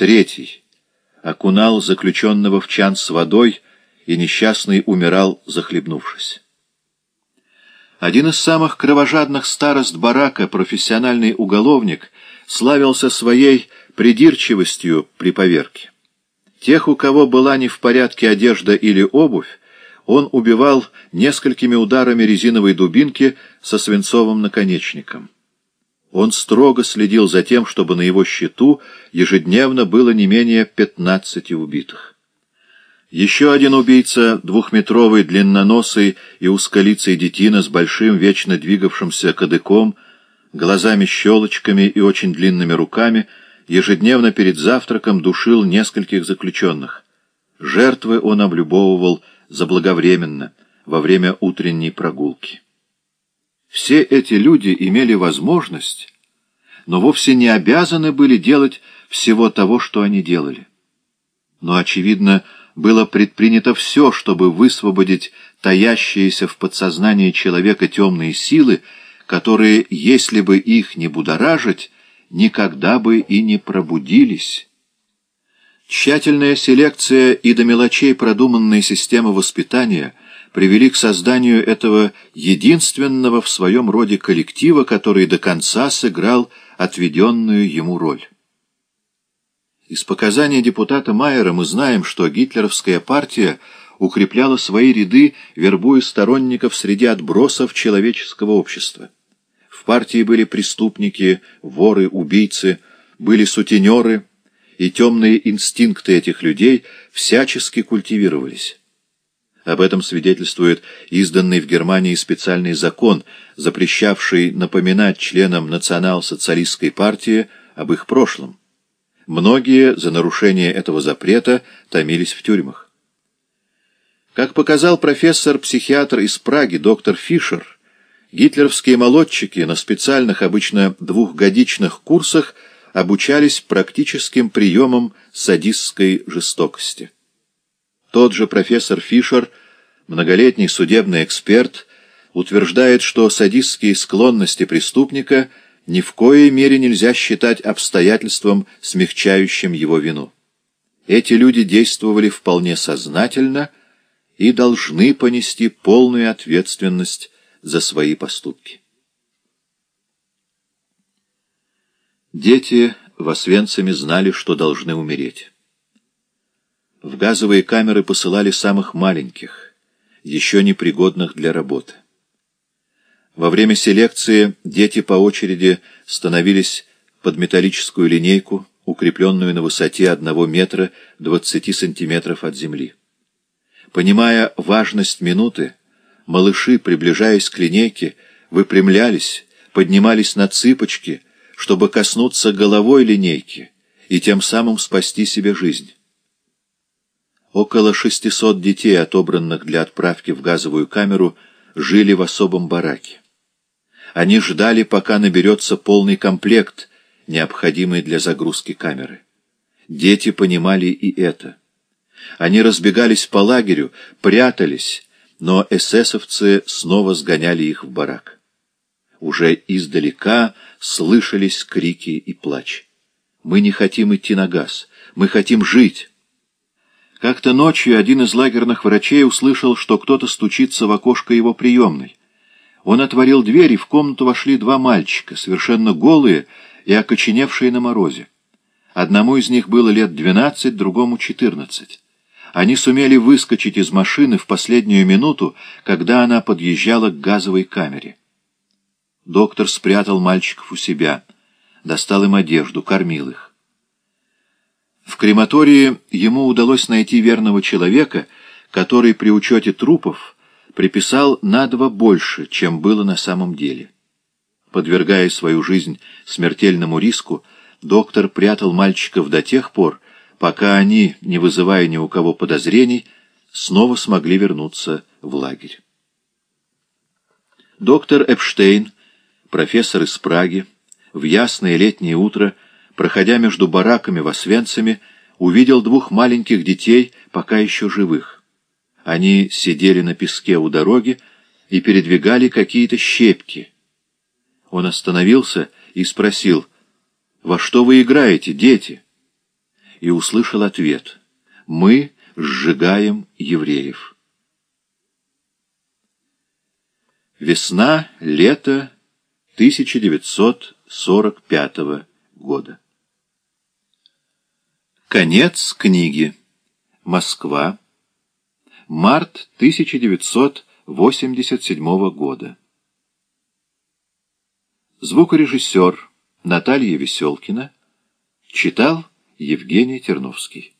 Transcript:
Третий окунал заключенного в чан с водой, и несчастный умирал, захлебнувшись. Один из самых кровожадных старост барака, профессиональный уголовник, славился своей придирчивостью при поверке. Тех, у кого была не в порядке одежда или обувь, он убивал несколькими ударами резиновой дубинки со свинцовым наконечником. Он строго следил за тем, чтобы на его счету ежедневно было не менее 15 убитых. Еще один убийца, двухметровый, длинноносый и узколицый детина с большим, вечно двигавшимся кадыком, глазами-щелочками и очень длинными руками, ежедневно перед завтраком душил нескольких заключенных. Жертвы он облюбовывал заблаговременно, во время утренней прогулки. Все эти люди имели возможность, но вовсе не обязаны были делать всего того, что они делали. Но, очевидно, было предпринято все, чтобы высвободить таящиеся в подсознании человека темные силы, которые, если бы их не будоражить, никогда бы и не пробудились. Тщательная селекция и до мелочей продуманная система воспитания привели к созданию этого единственного в своем роде коллектива, который до конца сыграл отведенную ему роль. Из показаний депутата Майера мы знаем, что гитлеровская партия укрепляла свои ряды, вербуя сторонников среди отбросов человеческого общества. В партии были преступники, воры, убийцы, были сутенеры, и темные инстинкты этих людей всячески культивировались. Об этом свидетельствует изданный в Германии специальный закон, запрещавший напоминать членам национал-социалистской партии об их прошлом. Многие за нарушение этого запрета томились в тюрьмах. Как показал профессор-психиатр из Праги доктор Фишер, гитлеровские молодчики на специальных, обычно двухгодичных курсах обучались практическим приемам садистской жестокости. Тот же профессор Фишер, многолетний судебный эксперт, утверждает, что садистские склонности преступника – ни в коей мере нельзя считать обстоятельством, смягчающим его вину. Эти люди действовали вполне сознательно и должны понести полную ответственность за свои поступки. Дети в Освенциме знали, что должны умереть. В газовые камеры посылали самых маленьких, еще непригодных для работы. Во время селекции дети по очереди становились под металлическую линейку, укрепленную на высоте одного метра 20 сантиметров от земли. Понимая важность минуты, малыши, приближаясь к линейке, выпрямлялись, поднимались на цыпочки, чтобы коснуться головой линейки и тем самым спасти себе жизнь. Около 600 детей, отобранных для отправки в газовую камеру, жили в особом бараке. Они ждали, пока наберется полный комплект, необходимый для загрузки камеры. Дети понимали и это. Они разбегались по лагерю, прятались, но эсэсовцы снова сгоняли их в барак. Уже издалека слышались крики и плач. «Мы не хотим идти на газ, мы хотим жить». Как-то ночью один из лагерных врачей услышал, что кто-то стучится в окошко его приемной. Он отворил дверь, и в комнату вошли два мальчика, совершенно голые и окоченевшие на морозе. Одному из них было лет двенадцать, другому четырнадцать. Они сумели выскочить из машины в последнюю минуту, когда она подъезжала к газовой камере. Доктор спрятал мальчиков у себя, достал им одежду, кормил их. В крематории ему удалось найти верного человека, который при учете трупов приписал на два больше, чем было на самом деле. Подвергая свою жизнь смертельному риску, доктор прятал мальчиков до тех пор, пока они, не вызывая ни у кого подозрений, снова смогли вернуться в лагерь. Доктор Эпштейн, профессор из Праги, в ясное летнее утро, проходя между бараками в Освенциме, увидел двух маленьких детей, пока еще живых. Они сидели на песке у дороги и передвигали какие-то щепки. Он остановился и спросил, «Во что вы играете, дети?» и услышал ответ «Мы сжигаем евреев». Весна, лето 1945 года. Конец книги. Москва. Март 1987 года. Звукорежиссер Наталья Веселкина читал Евгений Терновский.